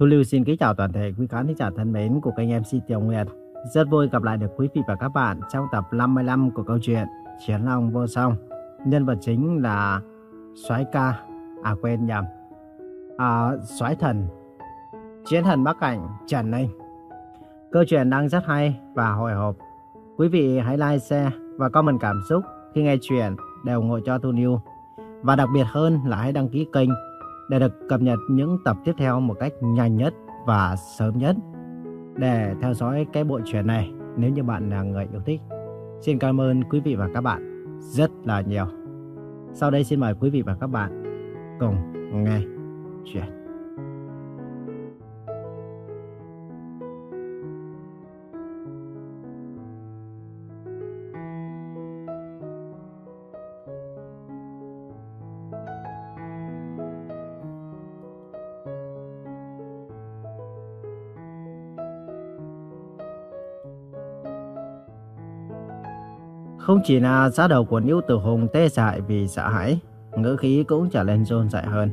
Thu Lưu xin kính chào toàn thể quý khán thính giả thân mến của kênh MC Tiểu Nguyệt. Rất vui gặp lại được quý vị và các bạn trong tập 55 của câu chuyện Chiến Long Vô Song. Nhân vật chính là soái ca, à quên nhầm, à, soái thần, chiến thần Bắc Cảnh Trần Ninh. Câu chuyện đang rất hay và hồi hộp. Quý vị hãy like, share và comment cảm xúc khi nghe chuyện để ủng hộ cho Thu Lưu. Và đặc biệt hơn là hãy đăng ký kênh để được cập nhật những tập tiếp theo một cách nhanh nhất và sớm nhất để theo dõi cái bộ truyện này, nếu như bạn là người yêu thích. Xin cảm ơn quý vị và các bạn rất là nhiều. Sau đây xin mời quý vị và các bạn cùng nghe chuyện. Không chỉ là giá đầu của Niu Tử Hùng tê dại vì sợ hãi, ngữ khí cũng trở nên rôn rại hơn.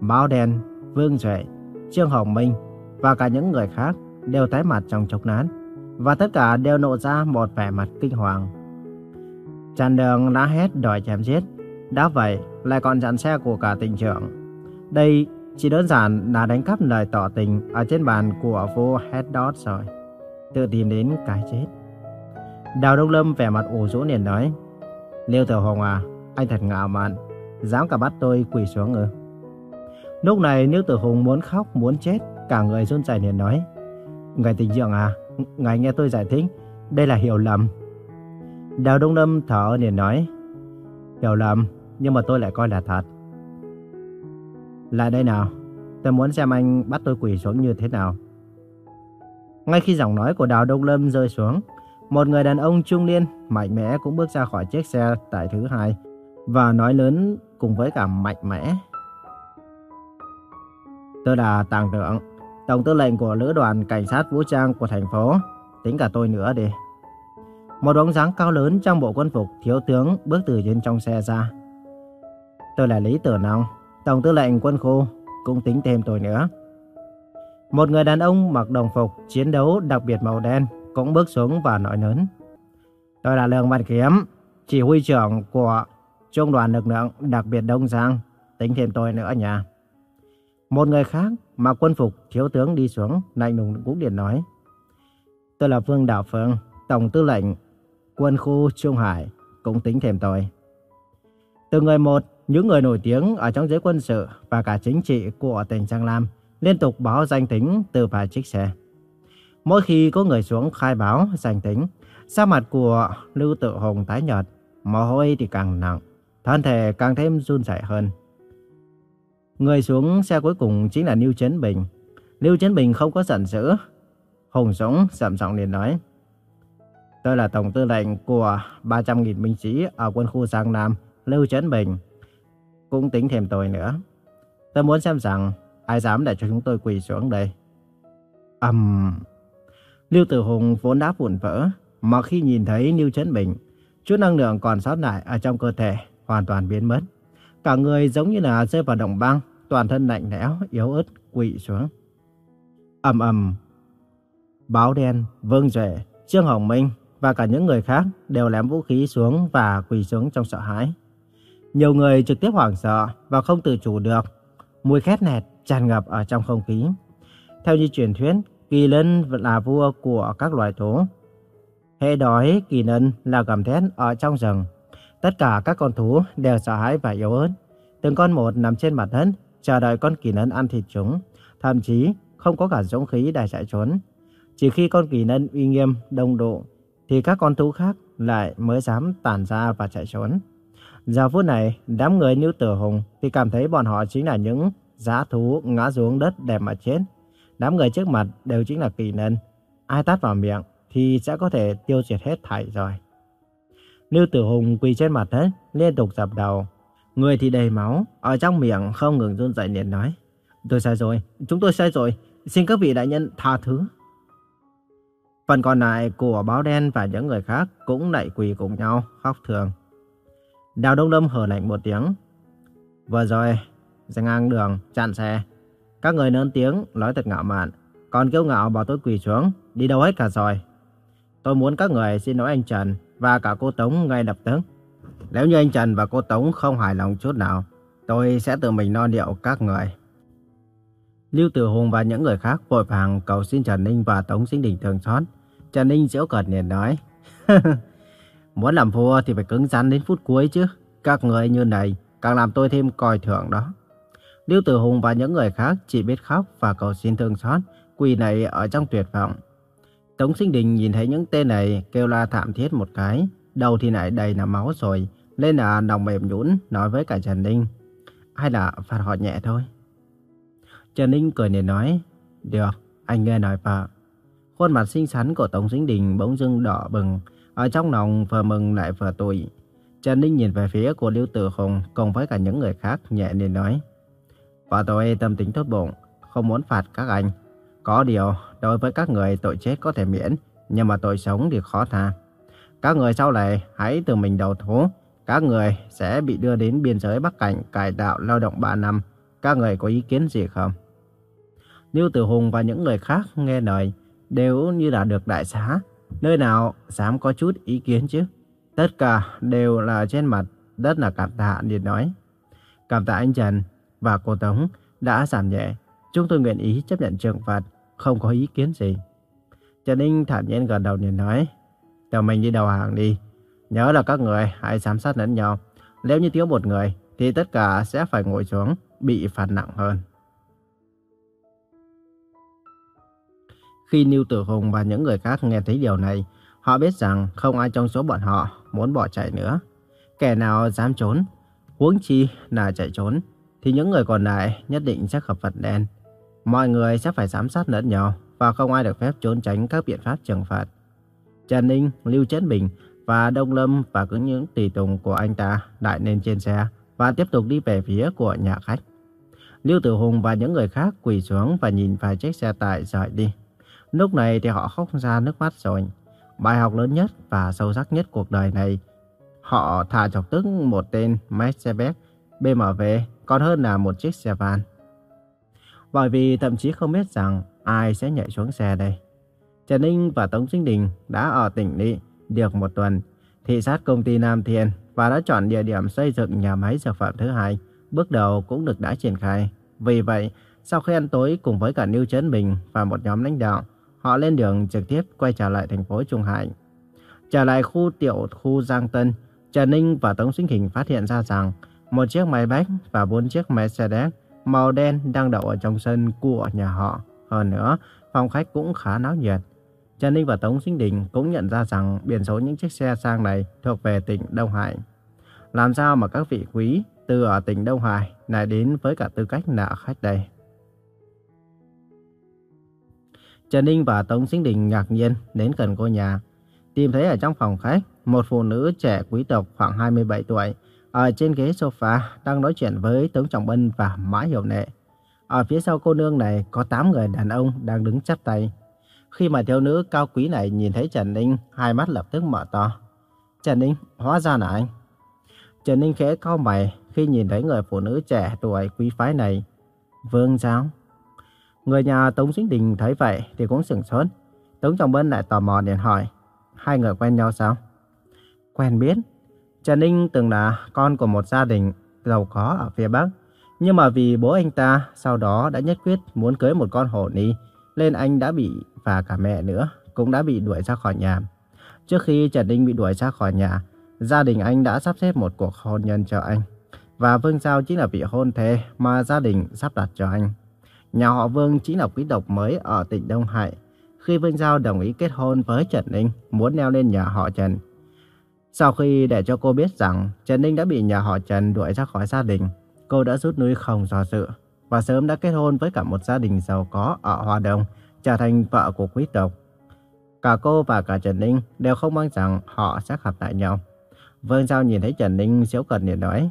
Báo đen, Vương Duệ, Trương Hồng Minh và cả những người khác đều tái mặt trong chốc nán và tất cả đều nộ ra một vẻ mặt kinh hoàng. Tràn đường lá hét đòi chém giết, đã vậy lại còn chặn xe của cả tỉnh trưởng. Đây chỉ đơn giản là đánh cắp lời tỏ tình ở trên bàn của vua Heddot rồi. Tự tìm đến cái chết. Đào Đông Lâm vẻ mặt ủ rũ liền nói. Liêu Tiểu Hồng à, anh thật ngạo mạn, dám cả bắt tôi quỳ xuống ư. Lúc này Liêu Tiểu Hồng muốn khóc muốn chết, cả người run rẩy liền nói. Ngài tình dưỡng à, ngài nghe tôi giải thích, đây là hiểu lầm. Đào Đông Lâm thở liền nói. Hiểu lầm, nhưng mà tôi lại coi là thật. Lại đây nào, tôi muốn xem anh bắt tôi quỳ xuống như thế nào. Ngay khi giọng nói của Đào Đông Lâm rơi xuống, một người đàn ông trung niên mạnh mẽ cũng bước ra khỏi chiếc xe tại thứ hai và nói lớn cùng với cả mạnh mẽ. Tôi là Tàng Tượng, Tổng tư lệnh của Lữ đoàn Cảnh sát Vũ trang của thành phố. Tính cả tôi nữa đi. Một bóng dáng cao lớn trong bộ quân phục thiếu tướng bước từ trên trong xe ra. Tôi là Lý Tử Nông, Tổng tư lệnh quân khu, cũng tính thêm tôi nữa. Một người đàn ông mặc đồng phục chiến đấu đặc biệt màu đen cũng bước xuống và nói lớn. Tôi là Lương Văn Kiếm, chỉ huy trưởng của Trung đoàn lực lượng đặc biệt Đông Giang, tính thêm tôi nữa nha. Một người khác mà quân phục thiếu tướng đi xuống, lạnh lùng cũng điện nói. Tôi là Vương Đạo Phương, Tổng tư lệnh quân khu Trung Hải, cũng tính thêm tôi. Từ người một, những người nổi tiếng ở trong giới quân sự và cả chính trị của tỉnh Giang Lam liên tục báo danh tính từ vài chiếc xe. Mỗi khi có người xuống khai báo danh tính, da mặt của Lưu Tự Hùng tái nhợt, mồ hôi thì càng nặng, thân thể càng thêm run rẩy hơn. Người xuống xe cuối cùng chính là Lưu Chấn Bình. Lưu Chấn Bình không có giận dữ. Hùng Dũng sầm giọng liền nói. Tôi là tổng tư lệnh của 300.000 binh sĩ ở quân khu Giang Nam, Lưu Chấn Bình. Cũng tính thêm tôi nữa. Tôi muốn xem rằng ai dám để cho chúng tôi quỳ xuống đây. Ầm... Um... Lưu Tử Hùng vốn đã vụn vỡ, mà khi nhìn thấy Lưu Trấn Bình, chút năng lượng còn sót lại ở trong cơ thể hoàn toàn biến mất. Cả người giống như là rơi vào đồng băng, toàn thân lạnh lẽo, yếu ớt, quỵ xuống. ầm ầm, Báo đen, Vương Duệ, Trương Hồng Minh và cả những người khác đều ném vũ khí xuống và quỳ xuống trong sợ hãi. Nhiều người trực tiếp hoảng sợ và không tự chủ được. Mùi khét nẹt tràn ngập ở trong không khí. Theo như truyền thuyết, Kỳ lân là vua của các loài thú. Hệ đói kỳ lân là gầm thét ở trong rừng. Tất cả các con thú đều sợ hãi và yếu ớt. Từng con một nằm trên mặt đất, chờ đợi con kỳ lân ăn thịt chúng. Thậm chí không có cả dũng khí để chạy trốn. Chỉ khi con kỳ lân uy nghiêm, đông độ, thì các con thú khác lại mới dám tản ra và chạy trốn. Giờ phút này, đám người như tử hùng thì cảm thấy bọn họ chính là những giá thú ngã xuống đất để mà chết. Đám người trước mặt đều chính là kỳ nhân. Ai tát vào miệng thì sẽ có thể tiêu diệt hết thảy rồi. Lưu Tử Hùng quỳ trên mặt đất, liên tục dập đầu. Người thì đầy máu, ở trong miệng không ngừng run rẩy liền nói. Tôi sai rồi, chúng tôi sai rồi, xin các vị đại nhân tha thứ. Phần còn lại của báo đen và những người khác cũng đẩy quỳ cùng nhau, khóc thường. Đào Đông Lâm hờ lạnh một tiếng. Vừa rồi, ra ngang đường, chặn xe, các người lớn tiếng, nói thật ngạo mạn. Còn kiêu ngạo bảo tôi quỳ xuống, đi đâu hết cả rồi. Tôi muốn các người xin lỗi anh Trần và cả cô Tống ngay lập tức. Nếu như anh Trần và cô Tống không hài lòng chút nào, tôi sẽ tự mình no điệu các người. Lưu Tử Hùng và những người khác vội vàng cầu xin Trần Ninh và Tống Sinh Đình thương xót. Trần Ninh giễu cợt liền nói, muốn làm vua thì phải cứng rắn đến phút cuối chứ. Các người như này càng làm tôi thêm coi thường đó. Lưu Tử Hùng và những người khác chỉ biết khóc và cầu xin thương xót, quỳ này ở trong tuyệt vọng. Tống Sinh Đình nhìn thấy những tên này kêu la thảm thiết một cái, đầu thì lại đầy là máu rồi, nên là lòng mềm nhũn nói với cả Trần Ninh. Hay là phạt họ nhẹ thôi. Trần Ninh cười nên nói, được, anh nghe nói vợ. Khuôn mặt xinh xắn của Tống Sinh Đình bỗng dưng đỏ bừng, ở trong lòng vừa mừng lại vừa tủi. Trần Ninh nhìn về phía của Lưu Tử Hùng cùng với cả những người khác nhẹ nên nói, và tôi tâm tính tốt bụng, không muốn phạt các anh. Có điều, đối với các người tội chết có thể miễn, nhưng mà tội sống thì khó tha. Các người sau này hãy tự mình đầu thú. Các người sẽ bị đưa đến biên giới Bắc Cảnh cải tạo lao động 3 năm. Các người có ý kiến gì không? Lưu Tử Hùng và những người khác nghe lời đều như là được đại xá. Nơi nào dám có chút ý kiến chứ? Tất cả đều là trên mặt rất là cảm tạ liền nói. Cảm tạ anh Trần và cô Tống đã giảm nhẹ. Chúng tôi nguyện ý chấp nhận trừng phạt, không có ý kiến gì. Trần Ninh thản nhiên gật đầu liền nói. Tụi mình đi đầu hàng đi. Nhớ là các người hãy giám sát lẫn nhau. Nếu như thiếu một người thì tất cả sẽ phải ngồi xuống, bị phạt nặng hơn. Khi Niu Tử Hùng và những người khác nghe thấy điều này, họ biết rằng không ai trong số bọn họ muốn bỏ chạy nữa. Kẻ nào dám trốn, huống chi là chạy trốn, thì những người còn lại nhất định sẽ gặp vật đen. Mọi người sẽ phải giám sát lẫn nhau và không ai được phép trốn tránh các biện pháp trừng phạt. Trần Ninh, Lưu Chấn Bình và Đông Lâm và cũng những tùy tùng của anh ta lại lên trên xe và tiếp tục đi về phía của nhà khách. Lưu Tử Hùng và những người khác quỳ xuống và nhìn vài chiếc xe tải rời đi. Lúc này thì họ khóc ra nước mắt rồi. Bài học lớn nhất và sâu sắc nhất cuộc đời này, họ thả chọc tức một tên Mercedes BMW còn hơn là một chiếc xe van. Bởi vì thậm chí không biết rằng ai sẽ nhảy xuống xe đây. Trần Ninh và Tống Sinh Đình đã ở tỉnh Lị được một tuần, thị sát công ty Nam Thiên và đã chọn địa điểm xây dựng nhà máy dược phẩm thứ hai, bước đầu cũng được đã triển khai. Vì vậy, sau khi ăn tối cùng với cả Lưu Trấn Bình và một nhóm lãnh đạo, họ lên đường trực tiếp quay trở lại thành phố Trung Hải. Trở lại khu tiểu khu Giang Tân, Trần Ninh và Tống Sinh Hình phát hiện ra rằng một chiếc máy bách và bốn chiếc Mercedes màu đen đang đậu ở trong sân của nhà họ. Hơn nữa, phòng khách cũng khá náo nhiệt. Trần Ninh và Tống Sinh Đình cũng nhận ra rằng biển số những chiếc xe sang này thuộc về tỉnh Đông Hải. Làm sao mà các vị quý từ ở tỉnh Đông Hải lại đến với cả tư cách là khách đây? Trần Ninh và Tống Sinh Đình ngạc nhiên đến gần ngôi nhà. Tìm thấy ở trong phòng khách, một phụ nữ trẻ quý tộc khoảng 27 tuổi, ở trên ghế sofa đang nói chuyện với Tống Trọng Bân và Mã Hiểu Nệ. Ở phía sau cô nương này có 8 người đàn ông đang đứng chắp tay. Khi mà thiếu nữ cao quý này nhìn thấy Trần Ninh, hai mắt lập tức mở to. Trần Ninh, hóa ra là anh. Trần Ninh khẽ cau mày khi nhìn thấy người phụ nữ trẻ tuổi quý phái này. Vương giáo Người nhà Tống Sinh Đình thấy vậy thì cũng sửng sốt. Tống Trọng Bân lại tò mò điện hỏi. Hai người quen nhau sao? Quen biết. Trần Ninh từng là con của một gia đình giàu có ở phía Bắc. Nhưng mà vì bố anh ta sau đó đã nhất quyết muốn cưới một con hổ ni, nên anh đã bị, và cả mẹ nữa, cũng đã bị đuổi ra khỏi nhà. Trước khi Trần Ninh bị đuổi ra khỏi nhà, gia đình anh đã sắp xếp một cuộc hôn nhân cho anh. Và Vương Giao chính là vị hôn thê mà gia đình sắp đặt cho anh. Nhà họ Vương chính là quý tộc mới ở tỉnh Đông Hải. Khi Vương Giao đồng ý kết hôn với Trần Ninh, muốn leo lên nhà họ Trần. Sau khi để cho cô biết rằng Trần Ninh đã bị nhà họ Trần đuổi ra khỏi gia đình, cô đã rút lui không do dự và sớm đã kết hôn với cả một gia đình giàu có ở Hoa Đông, trở thành vợ của quý tộc. Cả cô và cả Trần Ninh đều không mong rằng họ sẽ gặp lại nhau. Vương Giao nhìn thấy Trần Ninh xíu cận để nói,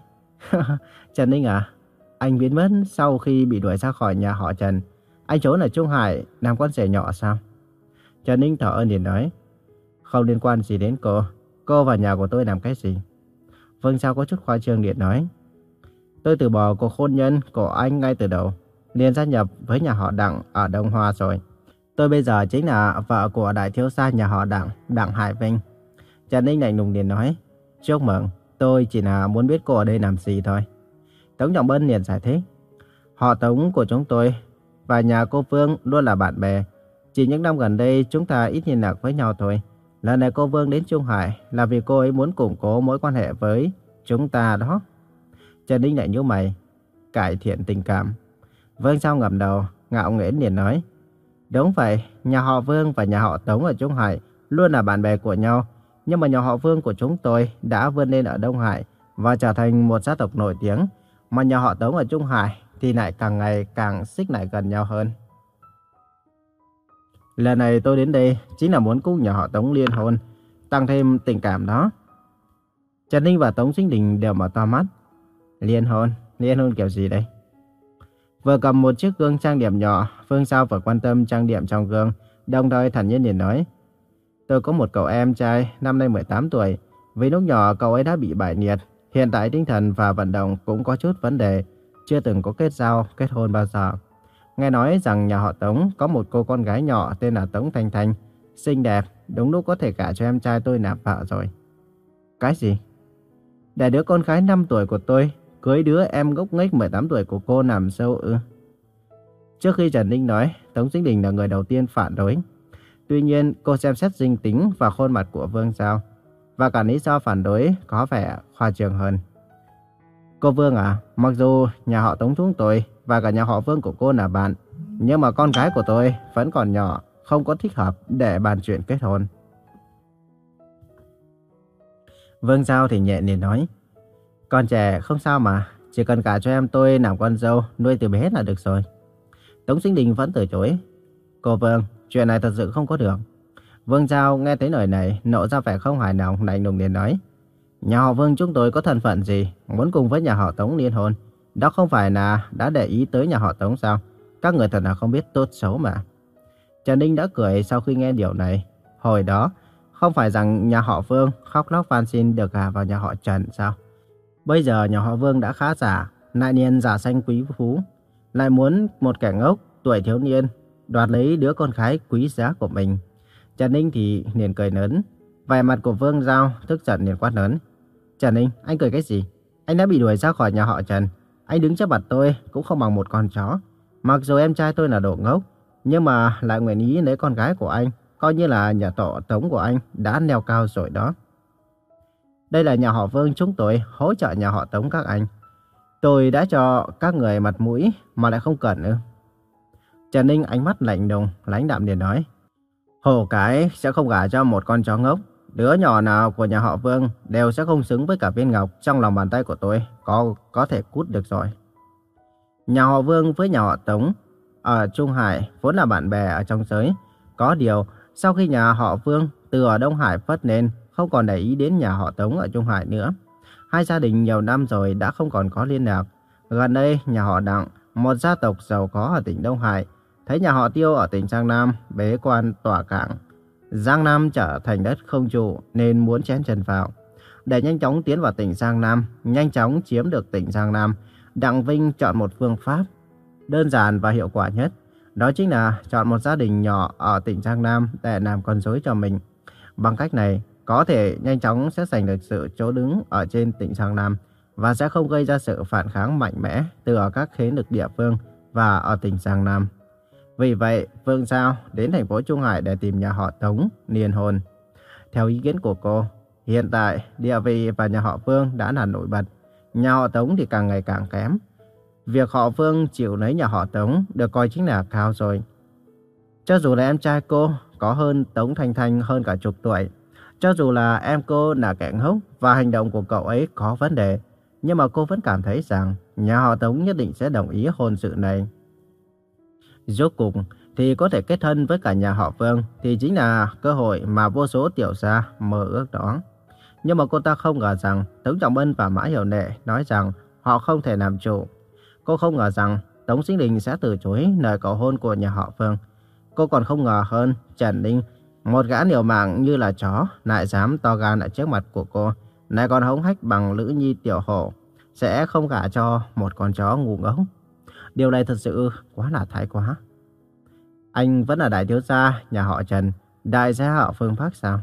Trần Ninh à, anh biến mất sau khi bị đuổi ra khỏi nhà họ Trần. Anh trốn ở Trung Hải làm con rể nhỏ sao? Trần Ninh thở ơn liền nói, không liên quan gì đến cô. Cô vào nhà của tôi làm cái gì? Vương Giao có chút khoa trương điện nói. Tôi từ bỏ cuộc hôn nhân của anh ngay từ đầu. liền gia nhập với nhà họ Đặng ở Đông Hoa rồi. Tôi bây giờ chính là vợ của đại thiếu gia nhà họ Đặng, Đặng Hải Vinh. Trần Ninh lạnh lùng liền nói, chúc mừng, tôi chỉ là muốn biết cô ở đây làm gì thôi. Tống Trọng Bân liền giải thích, họ Tống của chúng tôi và nhà cô Phương luôn là bạn bè. Chỉ những năm gần đây chúng ta ít liên lạc với nhau thôi. Lần này cô Vương đến Trung Hải là vì cô ấy muốn củng cố mối quan hệ với chúng ta đó. Trần Ninh lại nhíu mày, cải thiện tình cảm. Vương Sao ngẩng đầu, ngạo nghễ liền nói. Đúng vậy, nhà họ Vương và nhà họ Tống ở Trung Hải luôn là bạn bè của nhau. Nhưng mà nhà họ Vương của chúng tôi đã vươn lên ở Đông Hải và trở thành một gia tộc nổi tiếng. Mà nhà họ Tống ở Trung Hải thì lại càng ngày càng xích lại gần nhau hơn. Lần này tôi đến đây chính là muốn cùng nhà họ Tống liên hôn, tăng thêm tình cảm đó. Trần Ninh và Tống Sinh Đình đều mở to mắt. Liên hôn? Liên hôn kiểu gì đây? Vừa cầm một chiếc gương trang điểm nhỏ, Phương Sao vừa quan tâm trang điểm trong gương, đồng thời thản nhiên liền nói. Tôi có một cậu em trai, năm nay 18 tuổi. Vì lúc nhỏ cậu ấy đã bị bại liệt, hiện tại tinh thần và vận động cũng có chút vấn đề, chưa từng có kết giao, kết hôn bao giờ. Nghe nói rằng nhà họ Tống có một cô con gái nhỏ tên là Tống Thanh Thanh, xinh đẹp, đúng lúc có thể cả cho em trai tôi nạp vợ rồi. Cái gì? Để đứa con gái 5 tuổi của tôi cưới đứa em gốc nghếch 18 tuổi của cô làm sâu ư? Trước khi Trần Ninh nói, Tống Sinh Đình là người đầu tiên phản đối. Tuy nhiên, cô xem xét dinh tính và khuôn mặt của Vương Giao. Và cả lý do phản đối có vẻ khoa trương hơn. Cô Vương à, mặc dù nhà họ Tống chúng tôi và cả nhà họ Vương của cô là bạn, nhưng mà con gái của tôi vẫn còn nhỏ, không có thích hợp để bàn chuyện kết hôn. Vương Giao thì nhẹ liền nói, con trẻ không sao mà, chỉ cần cả cho em tôi làm con dâu, nuôi từ bé là được rồi. Tống Sinh Đình vẫn từ chối. Cô Vương, chuyện này thật sự không có được. Vương Giao nghe thấy lời này, nộ ra vẻ không hài lòng, lạnh lùng liền nói. Nhà họ Vương chúng tôi có thân phận gì, muốn cùng với nhà họ Tống liên hôn. Đó không phải là đã để ý tới nhà họ Tống sao? Các người thật là không biết tốt xấu mà. Trần Ninh đã cười sau khi nghe điều này. Hồi đó, không phải rằng nhà họ Vương khóc lóc van xin được gả vào nhà họ Trần sao? Bây giờ nhà họ Vương đã khá giả, lại niên giả xanh quý phú. Lại muốn một kẻ ngốc, tuổi thiếu niên, đoạt lấy đứa con gái quý giá của mình. Trần Ninh thì liền cười lớn. Vài mặt của Vương Giao tức giận liền quát lớn. Trần Ninh, anh cười cái gì? Anh đã bị đuổi ra khỏi nhà họ Trần. Anh đứng trước mặt tôi cũng không bằng một con chó. Mặc dù em trai tôi là đồ ngốc, nhưng mà lại nguyện ý lấy con gái của anh, coi như là nhà tổ tống của anh đã leo cao rồi đó. Đây là nhà họ Vương chúng tôi hỗ trợ nhà họ Tống các anh. Tôi đã cho các người mặt mũi mà lại không cần nữa. Trần Ninh ánh mắt lạnh lùng, lãnh đạm liền nói. Hồ cái sẽ không gả cho một con chó ngốc. Đứa nhỏ nào của nhà họ Vương đều sẽ không xứng với cả viên ngọc trong lòng bàn tay của tôi. Có có thể cút được rồi. Nhà họ Vương với nhà họ Tống ở Trung Hải vốn là bạn bè ở trong giới. Có điều, sau khi nhà họ Vương từ ở Đông Hải phất lên, không còn để ý đến nhà họ Tống ở Trung Hải nữa. Hai gia đình nhiều năm rồi đã không còn có liên lạc. Gần đây, nhà họ Đặng, một gia tộc giàu có ở tỉnh Đông Hải, thấy nhà họ Tiêu ở tỉnh Giang Nam bế quan tỏa cảng. Giang Nam trở thành đất không trụ nên muốn chén chân vào. Để nhanh chóng tiến vào tỉnh Giang Nam, nhanh chóng chiếm được tỉnh Giang Nam, Đặng Vinh chọn một phương pháp đơn giản và hiệu quả nhất. Đó chính là chọn một gia đình nhỏ ở tỉnh Giang Nam để làm con rối cho mình. Bằng cách này, có thể nhanh chóng sẽ giành được sự chỗ đứng ở trên tỉnh Giang Nam và sẽ không gây ra sự phản kháng mạnh mẽ từ ở các thế lực địa phương và ở tỉnh Giang Nam. Vì vậy, Vương Giao đến thành phố Trung Hải để tìm nhà họ Tống liên hôn. Theo ý kiến của cô, hiện tại địa vị và nhà họ Vương đã là nổi bật, nhà họ Tống thì càng ngày càng kém. Việc họ Vương chịu lấy nhà họ Tống được coi chính là cao rồi. Cho dù là em trai cô có hơn Tống Thanh Thanh hơn cả chục tuổi, cho dù là em cô là kẻ ngốc và hành động của cậu ấy có vấn đề, nhưng mà cô vẫn cảm thấy rằng nhà họ Tống nhất định sẽ đồng ý hôn sự này. Rốt cuộc thì có thể kết thân với cả nhà họ Vương thì chính là cơ hội mà vô số tiểu gia mơ ước đó. Nhưng mà cô ta không ngờ rằng Tống Trọng Ân và Mã Hiểu Nệ nói rằng họ không thể làm chủ. Cô không ngờ rằng Tống Sinh Đình sẽ từ chối lời cầu hôn của nhà họ Vương. Cô còn không ngờ hơn Trần Ninh, một gã liều mạng như là chó, lại dám to gan ở trước mặt của cô, lại còn hống hách bằng Lữ Nhi tiểu hổ, sẽ không gả cho một con chó ngu ngốc. Điều này thật sự quá là thái quá. Anh vẫn là đại thiếu gia nhà họ Trần, đại gia họ Phương Pháp sao?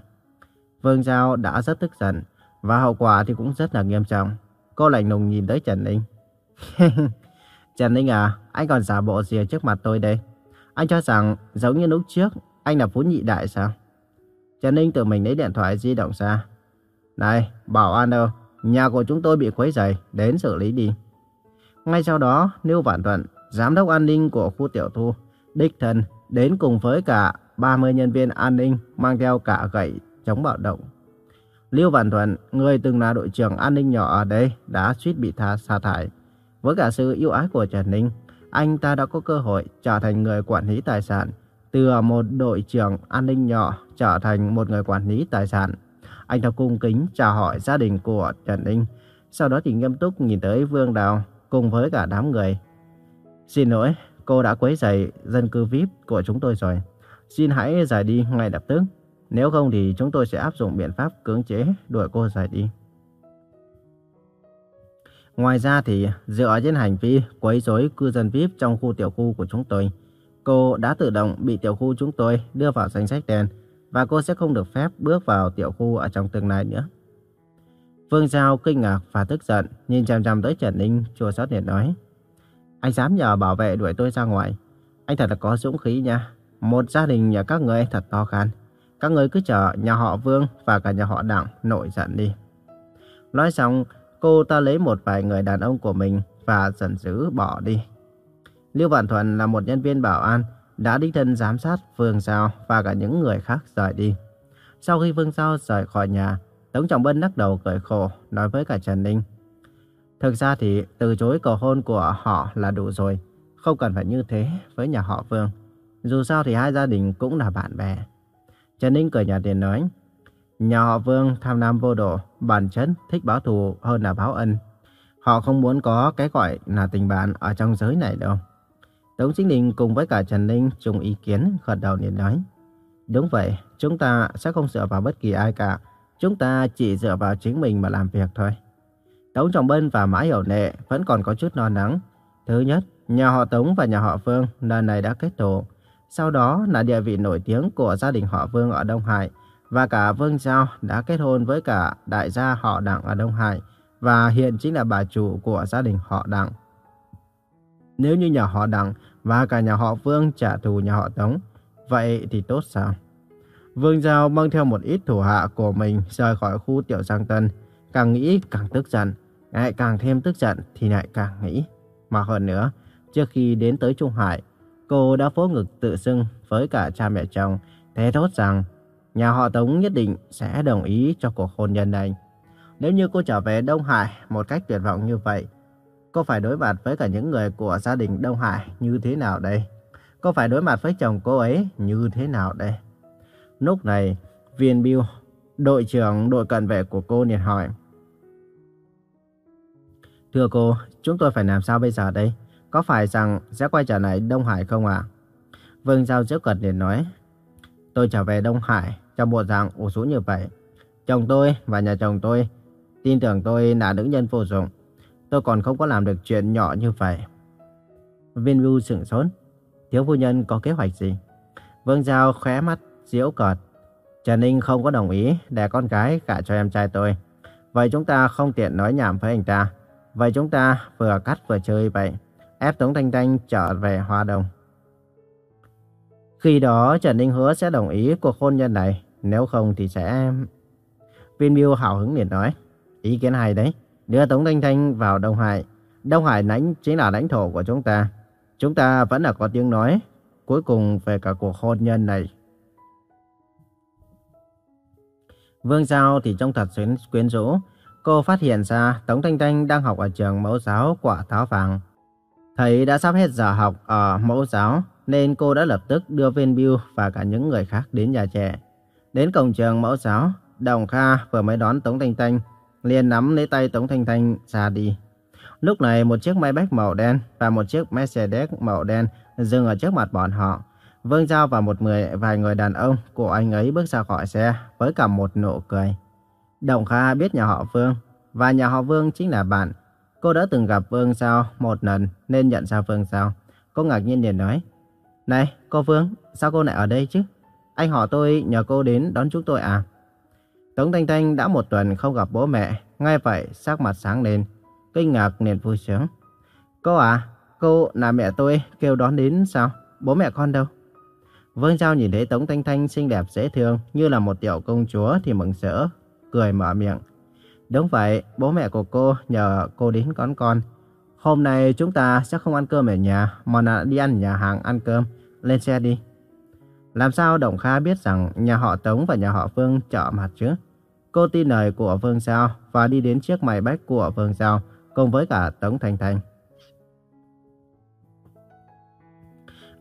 Vương Giao đã rất tức giận và hậu quả thì cũng rất là nghiêm trọng. Cô lạnh lùng nhìn tới Trần Ninh. Trần Ninh à, anh còn giả bộ gì ở trước mặt tôi đây? Anh cho rằng giống như lúc trước, anh là phú nhị đại sao? Trần Ninh tự mình lấy điện thoại di động ra. Này, bảo an đâu, nhà của chúng tôi bị quấy rầy, đến xử lý đi. Ngay sau đó, Lưu Vạn Thuận, giám đốc an ninh của khu tiểu thu, đích thân đến cùng với cả 30 nhân viên an ninh mang theo cả gậy chống bạo động. Lưu Vạn Thuận, người từng là đội trưởng an ninh nhỏ ở đây, đã suýt bị tha sa thải. Với cả sự yêu ái của Trần Ninh, anh ta đã có cơ hội trở thành người quản lý tài sản. Từ một đội trưởng an ninh nhỏ trở thành một người quản lý tài sản. Anh ta cung kính chào hỏi gia đình của Trần Ninh. Sau đó thì nghiêm túc nhìn tới Vương Đào cùng với cả đám người. Xin lỗi, cô đã quấy rầy dân cư VIP của chúng tôi rồi. Xin hãy rời đi ngay lập tức. Nếu không thì chúng tôi sẽ áp dụng biện pháp cưỡng chế đuổi cô rời đi. Ngoài ra thì dựa trên hành vi quấy rối cư dân VIP trong khu tiểu khu của chúng tôi, cô đã tự động bị tiểu khu chúng tôi đưa vào danh sách đen và cô sẽ không được phép bước vào tiểu khu ở trong tương lai nữa. Vương Giao kinh ngạc và tức giận nhìn chằm chằm tới Trần Ninh chua xót liền nói: "Anh dám nhờ bảo vệ đuổi tôi ra ngoài, anh thật là có dũng khí nha. Một gia đình nhà các người thật to gan, các người cứ chờ nhà họ Vương và cả nhà họ Đặng nổi giận đi." Nói xong, cô ta lấy một vài người đàn ông của mình và giận dữ bỏ đi. Lưu Vạn Thuận là một nhân viên bảo an, đã đích thân giám sát Vương Giao và cả những người khác rời đi. Sau khi Vương Giao rời khỏi nhà, Tống Trọng Bân lắc đầu cười khổ, nói với cả Trần Ninh. Thực ra thì từ chối cầu hôn của họ là đủ rồi, không cần phải như thế với nhà họ Vương. Dù sao thì hai gia đình cũng là bạn bè. Trần Ninh cười nhạt tiền nói, nhà họ Vương tham lam vô độ, bản chất thích báo thù hơn là báo ân. Họ không muốn có cái gọi là tình bạn ở trong giới này đâu. Tống Chính Đình cùng với cả Trần Ninh chung ý kiến gật đầu liền nói. Đúng vậy, chúng ta sẽ không dựa vào bất kỳ ai cả. Chúng ta chỉ dựa vào chính mình mà làm việc thôi. Tống Trọng Bân và Mã Hiểu Nệ vẫn còn có chút non nắng. Thứ nhất, nhà họ Tống và nhà họ Vương lần này đã kết thù. Sau đó là địa vị nổi tiếng của gia đình họ Vương ở Đông Hải. Và cả Vương Giao đã kết hôn với cả đại gia họ Đặng ở Đông Hải. Và hiện chính là bà chủ của gia đình họ Đặng. Nếu như nhà họ Đặng và cả nhà họ Vương trả thù nhà họ Tống, vậy thì tốt sao? Vương Giao mang theo một ít thủ hạ của mình rời khỏi khu tiểu Giang Tân, càng nghĩ càng tức giận, lại càng thêm tức giận thì lại càng nghĩ. Mà hơn nữa, trước khi đến tới Trung Hải, cô đã phố ngực tự xưng với cả cha mẹ chồng, thế thốt rằng nhà họ Tống nhất định sẽ đồng ý cho cuộc hôn nhân này. Nếu như cô trở về Đông Hải một cách tuyệt vọng như vậy, cô phải đối mặt với cả những người của gia đình Đông Hải như thế nào đây? Cô phải đối mặt với chồng cô ấy như thế nào đây? Lúc này, viên biêu đội trưởng đội cận vệ của cô liền hỏi. Thưa cô, chúng tôi phải làm sao bây giờ đây? Có phải rằng sẽ quay trở lại Đông Hải không ạ? Vương Giao trước cận liền nói. Tôi trở về Đông Hải trong bộ dạng ủ rũ như vậy. Chồng tôi và nhà chồng tôi tin tưởng tôi là nữ nhân vô dụng. Tôi còn không có làm được chuyện nhỏ như vậy. Viên Vu sửng sốt. Thiếu phu nhân có kế hoạch gì? Vương Giao khóe mắt diễu cợt. Trần Ninh không có đồng ý để con gái cả cho em trai tôi. Vậy chúng ta không tiện nói nhảm với anh ta. Vậy chúng ta vừa cắt vừa chơi vậy. Ép Tống Thanh Thanh trở về Hoa Đông. Khi đó Trần Ninh hứa sẽ đồng ý cuộc hôn nhân này. Nếu không thì sẽ... Viên hào hứng liền nói. Ý kiến hay đấy. Đưa Tống Thanh Thanh vào Đông Hải. Đông Hải lãnh chính là lãnh thổ của chúng ta. Chúng ta vẫn là có tiếng nói. Cuối cùng về cả cuộc hôn nhân này. Vương Giao thì trông thật xuyến quyến rũ. Cô phát hiện ra Tống Thanh Thanh đang học ở trường mẫu giáo quả táo vàng. Thấy đã sắp hết giờ học ở mẫu giáo nên cô đã lập tức đưa Viên Biêu và cả những người khác đến nhà trẻ. Đến cổng trường mẫu giáo, Đồng Kha vừa mới đón Tống Thanh Thanh, liền nắm lấy tay Tống Thanh Thanh ra đi. Lúc này một chiếc máy bách màu đen và một chiếc Mercedes màu đen dừng ở trước mặt bọn họ. Vương Giao và một người, vài người đàn ông của anh ấy bước ra khỏi xe với cả một nụ cười. Đồng Kha biết nhà họ Vương và nhà họ Vương chính là bạn. Cô đã từng gặp Vương Giao một lần nên nhận ra Vương Giao. Cô ngạc nhiên liền nói. Này, cô Vương, sao cô lại ở đây chứ? Anh họ tôi nhờ cô đến đón chúng tôi à? Tống Thanh Thanh đã một tuần không gặp bố mẹ, ngay vậy sắc mặt sáng lên, kinh ngạc liền vui sướng. Cô à, cô là mẹ tôi kêu đón đến sao? Bố mẹ con đâu? Vương Giao nhìn thấy Tống Thanh Thanh xinh đẹp dễ thương như là một tiểu công chúa thì mừng rỡ, cười mở miệng. Đúng vậy, bố mẹ của cô nhờ cô đến đón con. Hôm nay chúng ta sẽ không ăn cơm ở nhà mà là đi ăn nhà hàng ăn cơm. Lên xe đi. Làm sao Đồng Kha biết rằng nhà họ Tống và nhà họ Vương chợ mặt chứ? Cô tin lời của Vương Giao và đi đến chiếc máy bách của Vương Giao cùng với cả Tống Thanh Thanh.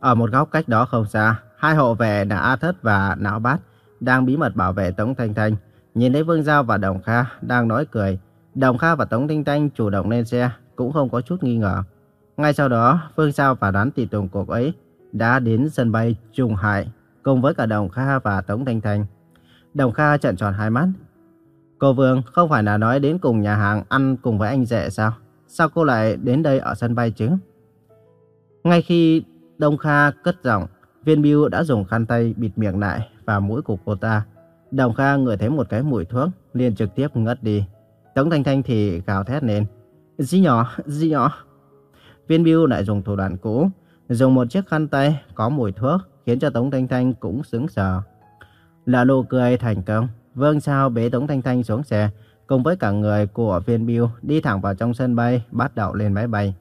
Ở một góc cách đó không xa, hai hộ vệ là A Thất và Não Bát đang bí mật bảo vệ Tống Thanh Thanh. Nhìn thấy Vương Giao và Đồng Kha đang nói cười, Đồng Kha và Tống Thanh Thanh chủ động lên xe cũng không có chút nghi ngờ. Ngay sau đó, Vương Giao và đám tùy tùng của ấy đã đến sân bay Trung Hải cùng với cả Đồng Kha và Tống Thanh Thanh. Đồng Kha trợn tròn hai mắt. Cô Vương không phải là nói đến cùng nhà hàng ăn cùng với anh rể sao? Sao cô lại đến đây ở sân bay chứ? Ngay khi Đông Kha cất giọng, viên biêu đã dùng khăn tay bịt miệng lại và mũi của cô ta. Đồng Kha ngửi thấy một cái mùi thuốc, liền trực tiếp ngất đi. Tống Thanh Thanh thì gào thét lên. Dĩ nhỏ, dĩ nhỏ. Viên biêu lại dùng thủ đoạn cũ, dùng một chiếc khăn tay có mùi thuốc, khiến cho Tống Thanh Thanh cũng sững sờ. Là nụ cười thành công, Vương Sao bế Tống Thanh Thanh xuống xe, cùng với cả người của viên biêu đi thẳng vào trong sân bay, bắt đầu lên máy bay.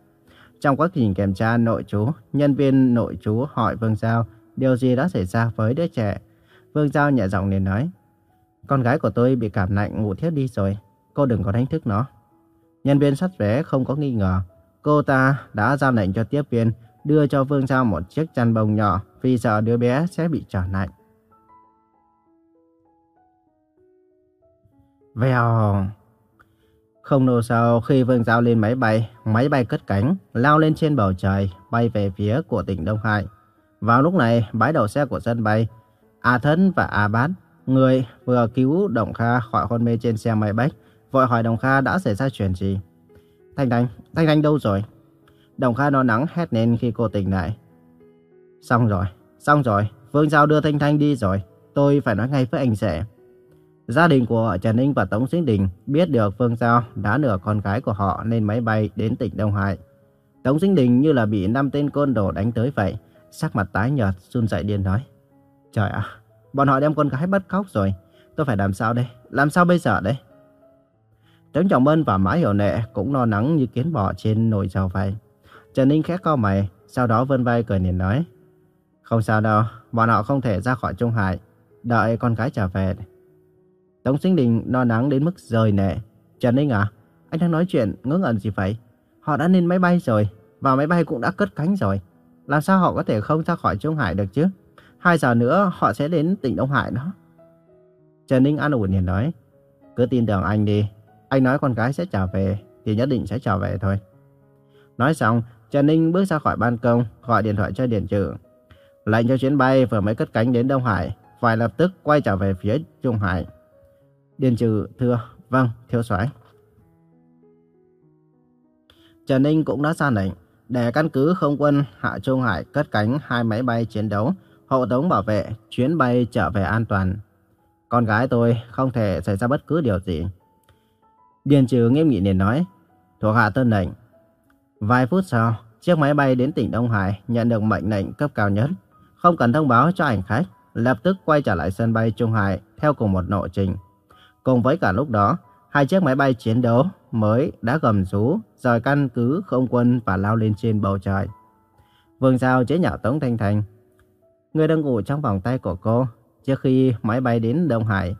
Trong quá trình kiểm tra nội trú, nhân viên nội trú hỏi Vương Giao điều gì đã xảy ra với đứa trẻ. Vương Giao nhẹ giọng liền nói, con gái của tôi bị cảm lạnh ngủ thiếp đi rồi, cô đừng có đánh thức nó. Nhân viên sắt vé không có nghi ngờ, cô ta đã ra lệnh cho tiếp viên đưa cho Vương Giao một chiếc chăn bông nhỏ vì sợ đứa bé sẽ bị trở lạnh. Vèo... Không lâu sau khi Vương Giao lên máy bay, máy bay cất cánh, lao lên trên bầu trời, bay về phía của tỉnh Đông Hải. Vào lúc này, bãi đậu xe của sân bay, A Thân và A Bát, người vừa cứu Đồng Kha khỏi hôn mê trên xe máy bách, vội hỏi Đồng Kha đã xảy ra chuyện gì. Thanh Thanh, Thanh Thanh đâu rồi? Đồng Kha nó nắng hét lên khi cô tỉnh lại. Xong rồi, xong rồi, Vương Giao đưa Thanh Thanh đi rồi, tôi phải nói ngay với anh rể. Gia đình của Trần Ninh và Tống Sinh Đình biết được Phương Giao đã nửa con gái của họ lên máy bay đến tỉnh Đông Hải. Tống Sinh Đình như là bị năm tên côn đồ đánh tới vậy, sắc mặt tái nhợt, run rẩy điên nói. Trời ạ, bọn họ đem con gái bắt cóc rồi, tôi phải làm sao đây, làm sao bây giờ đây? Tống Trọng Mân và Mã Hiểu Nệ cũng lo lắng như kiến bò trên nồi dầu vậy. Trần Ninh khẽ cau mày, sau đó vươn vai cười nhìn nói. Không sao đâu, bọn họ không thể ra khỏi Trung Hải, đợi con gái trở về. Tống Sinh Đình lo lắng đến mức rời nệ. Trần Ninh à, anh đang nói chuyện ngớ ngẩn gì vậy? Họ đã lên máy bay rồi, và máy bay cũng đã cất cánh rồi. Làm sao họ có thể không ra khỏi Trung Hải được chứ? Hai giờ nữa họ sẽ đến tỉnh Đông Hải đó. Trần Ninh an ủi liền nói, cứ tin tưởng anh đi. Anh nói con gái sẽ trở về, thì nhất định sẽ trở về thôi. Nói xong, Trần Ninh bước ra khỏi ban công, gọi điện thoại cho Điền Trừ. Lệnh cho chuyến bay vừa mới cất cánh đến Đông Hải, phải lập tức quay trở về phía Trung Hải. Điền trừ thưa, vâng, thiếu soái. Trần Ninh cũng đã ra lệnh để căn cứ không quân Hạ Trung Hải cất cánh hai máy bay chiến đấu, hộ tống bảo vệ chuyến bay trở về an toàn. Con gái tôi không thể xảy ra bất cứ điều gì. Điền trừ nghiêm nghị liền nói, thuộc hạ tân lệnh. Vài phút sau, chiếc máy bay đến tỉnh Đông Hải nhận được mệnh lệnh cấp cao nhất, không cần thông báo cho hành khách, lập tức quay trở lại sân bay Trung Hải theo cùng một lộ trình. Cùng với cả lúc đó, hai chiếc máy bay chiến đấu mới đã gầm rú rời căn cứ không quân và lao lên trên bầu trời. Vương Giao chế nhạo Tống Thanh Thanh. Người đang ngủ trong vòng tay của cô trước khi máy bay đến Đông Hải.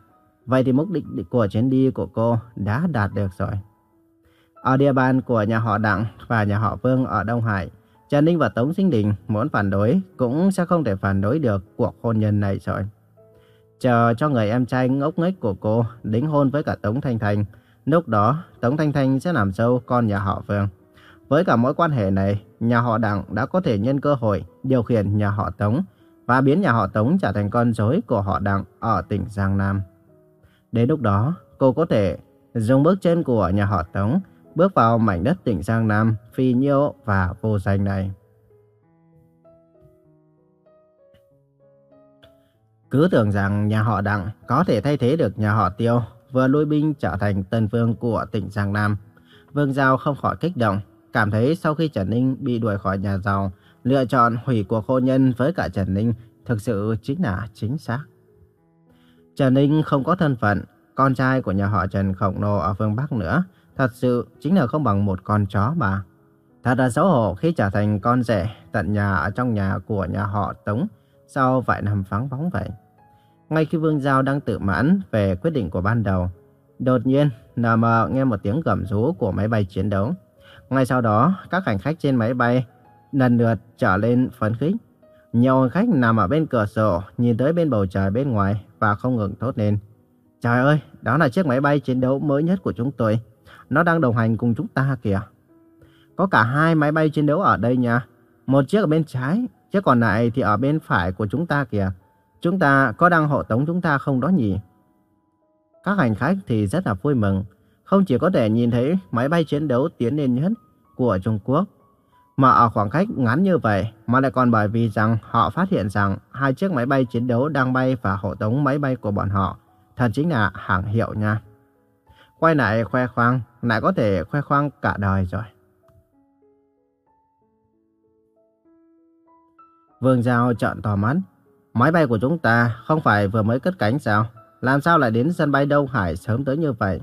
Vậy thì mục đích của chuyến đi của cô đã đạt được rồi. Ở địa bàn của nhà họ Đặng và nhà họ Vương ở Đông Hải, Trần Ninh và Tống Sinh Đình muốn phản đối cũng sẽ không thể phản đối được cuộc hôn nhân này rồi chờ cho người em trai ngốc nghếch của cô đính hôn với cả Tống Thanh Thanh. Lúc đó, Tống Thanh Thanh sẽ làm dâu con nhà họ Vương. Với cả mối quan hệ này, nhà họ Đặng đã có thể nhân cơ hội điều khiển nhà họ Tống và biến nhà họ Tống trở thành con rối của họ Đặng ở tỉnh Giang Nam. Đến lúc đó, cô có thể dùng bước chân của nhà họ Tống bước vào mảnh đất tỉnh Giang Nam, phi nhiêu và vô danh này. Cứ tưởng rằng nhà họ Đặng có thể thay thế được nhà họ Tiêu vừa lui binh trở thành tân vương của tỉnh Giang Nam. Vương Giao không khỏi kích động, cảm thấy sau khi Trần Ninh bị đuổi khỏi nhà giàu, lựa chọn hủy cuộc hôn nhân với cả Trần Ninh thực sự chính là chính xác. Trần Ninh không có thân phận, con trai của nhà họ Trần khổng lồ ở phương Bắc nữa, thật sự chính là không bằng một con chó mà. Thật là xấu hổ khi trở thành con rể tận nhà ở trong nhà của nhà họ Tống sau vài năm vắng bóng vậy. Ngay khi Vương Giao đang tự mãn về quyết định của ban đầu, đột nhiên NM nghe một tiếng gầm rú của máy bay chiến đấu. Ngay sau đó, các hành khách trên máy bay lần lượt trở lên phấn khích. Nhiều hành khách nằm ở bên cửa sổ, nhìn tới bên bầu trời bên ngoài và không ngừng thốt lên. Trời ơi, đó là chiếc máy bay chiến đấu mới nhất của chúng tôi. Nó đang đồng hành cùng chúng ta kìa. Có cả hai máy bay chiến đấu ở đây nha. Một chiếc ở bên trái, chiếc còn lại thì ở bên phải của chúng ta kìa. Chúng ta có đang hộ tống chúng ta không đó nhỉ? Các hành khách thì rất là vui mừng. Không chỉ có thể nhìn thấy máy bay chiến đấu tiến lên nhất của Trung Quốc, mà ở khoảng cách ngắn như vậy mà lại còn bởi vì rằng họ phát hiện rằng hai chiếc máy bay chiến đấu đang bay và hộ tống máy bay của bọn họ thật chính là hàng hiệu nha. Quay lại khoe khoang, lại có thể khoe khoang cả đời rồi. Vương Giao trợn tò mắt. Máy bay của chúng ta không phải vừa mới cất cánh sao? Làm sao lại đến sân bay Đông Hải sớm tới như vậy?